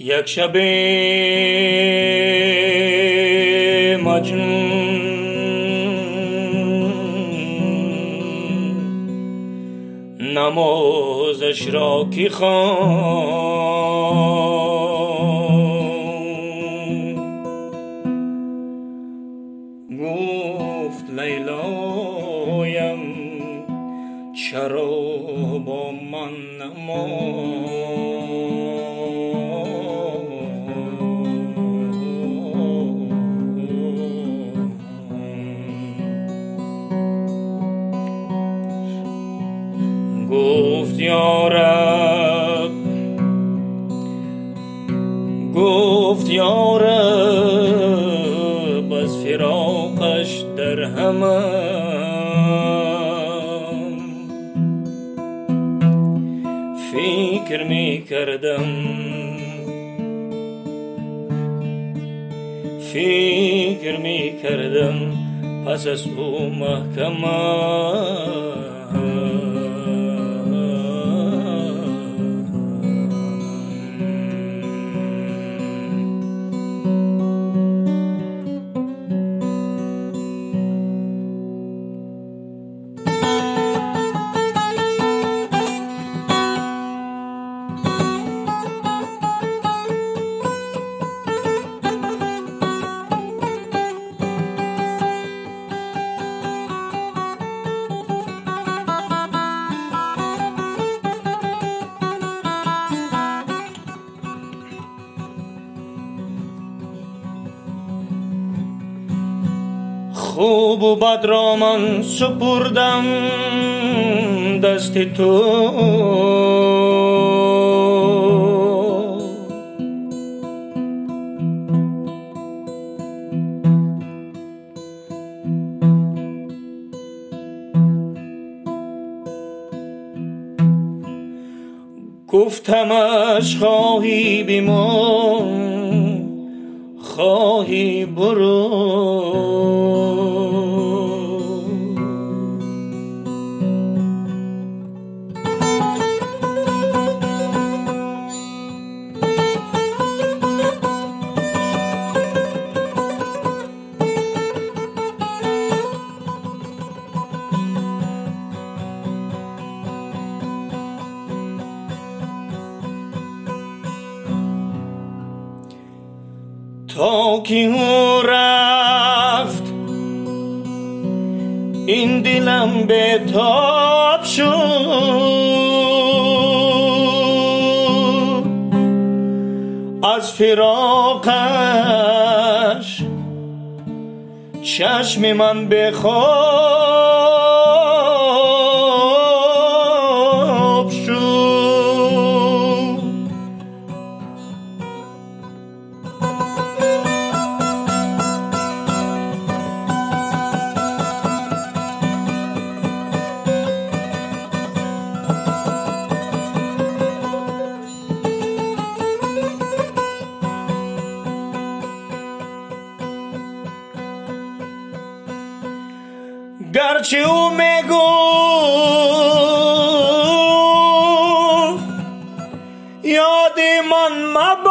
یک شب مجنون نمازش را کی گفت لیلایم چرا با من نماز گفت یارب گفت یارب از فراقش در همه فکر می کردم فکر می کردم پس از او محکمه خوب و بد را من سپردم دست تو. گفتمش خواهی بیمون خواهی برو. تا که او رفت. این دلم به تاب شد. از فراقش چشم من بخواد گرچه او می‌گفت یاد من مباش.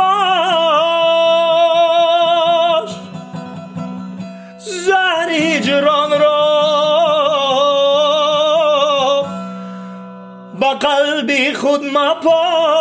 زهر هجران را به قلبی خود مپاش.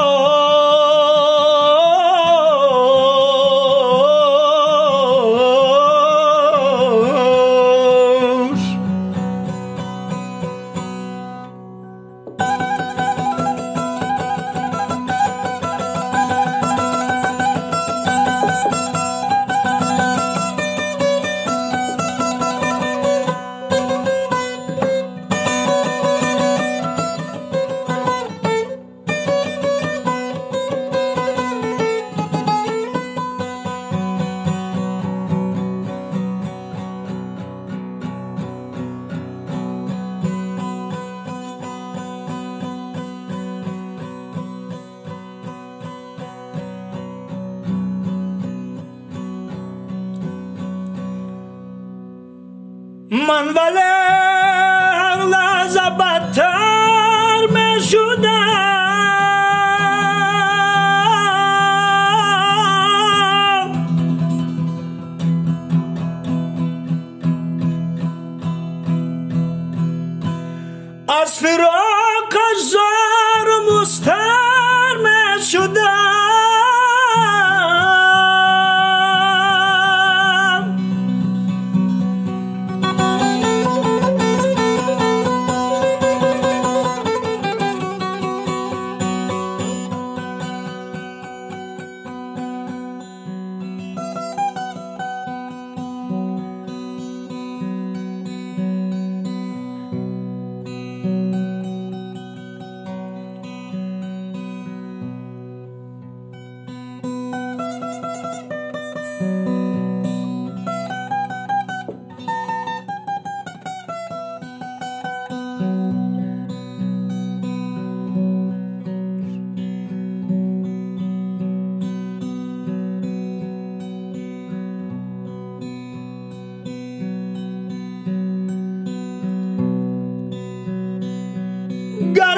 من ولی لحظه بدتر می شدم از فرار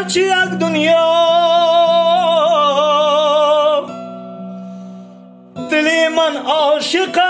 گرچه یک دنیا. دلی من عاشق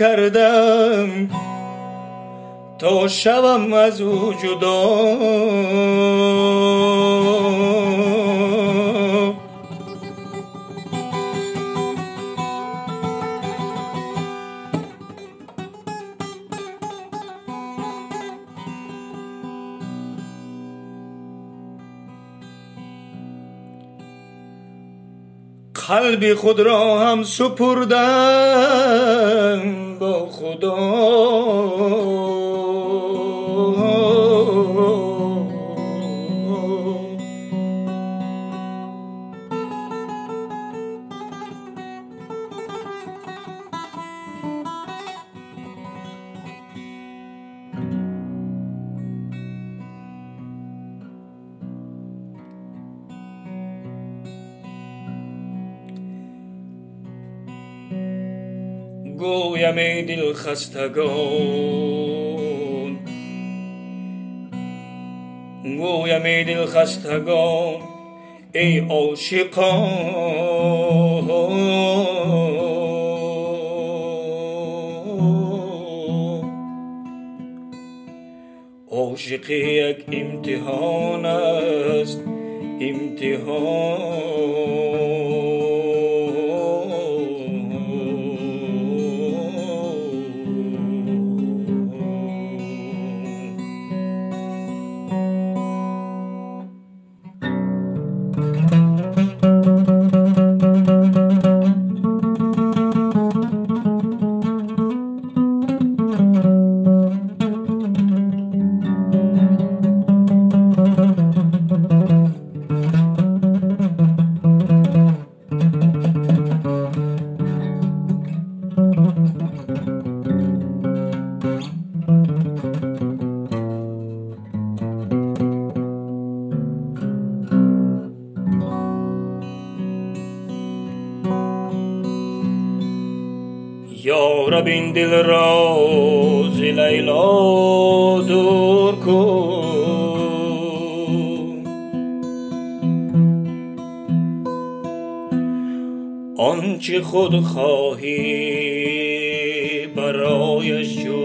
کردم تا شوم از او جدا قلبی خود را هم سپردم با خدا. گویم ای دل خستگان گویم ای دل خستگان ای عاشقان عاشقی یک امتحان است امتحان. این دل را ز لیلا دور کن. آنچه خود خواهی برایش جو